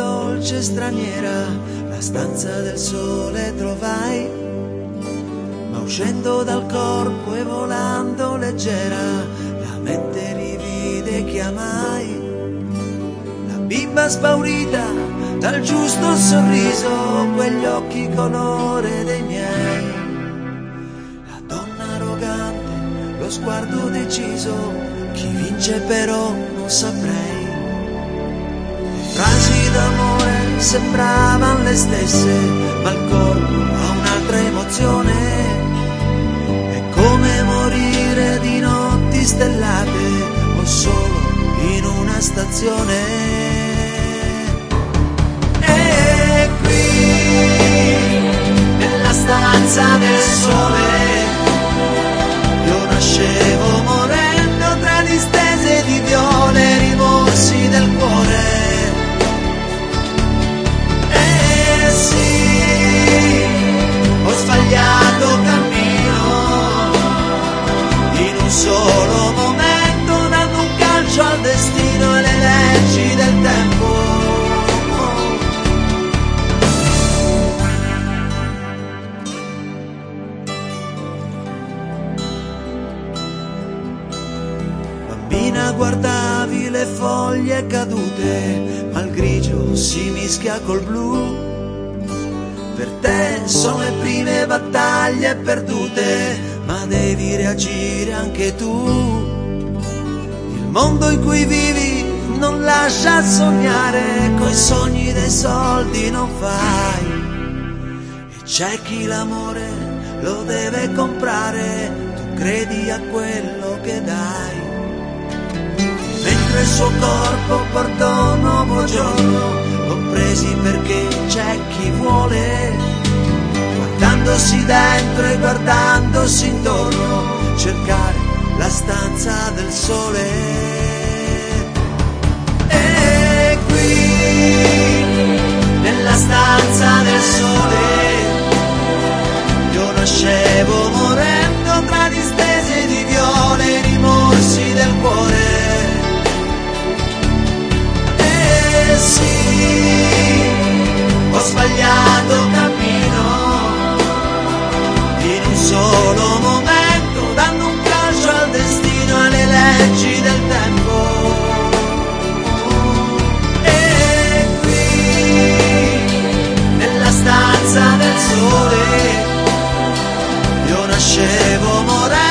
dolce straniera, la stanza del sole trovai, ma uscendo dal corpo e volando leggera, la mente rivide che amai. La bimba spaurita dal giusto sorriso, quegli occhi colore dei miei. La donna arrogante, lo sguardo deciso, chi vince però non saprei. D'amore sembravano le stesse, ma il corpo ha un'altra emozione. È come morire di notti stellate o solo in una stazione. Guardavi le foglie cadute, ma il grigio si mischia col blu. Per te sono le prime battaglie perdute, ma devi reagire anche tu. Il mondo in cui vivi non lascia sognare, coi sogni dei soldi non fai. E c'è chi l'amore lo deve comprare, tu credi a quello che dai il suo corpo portò un nuovo giorno, compresi perché c'è chi vuole, guardandosi dentro e guardandosi intorno, cercare la stanza del sole. Llevo moral.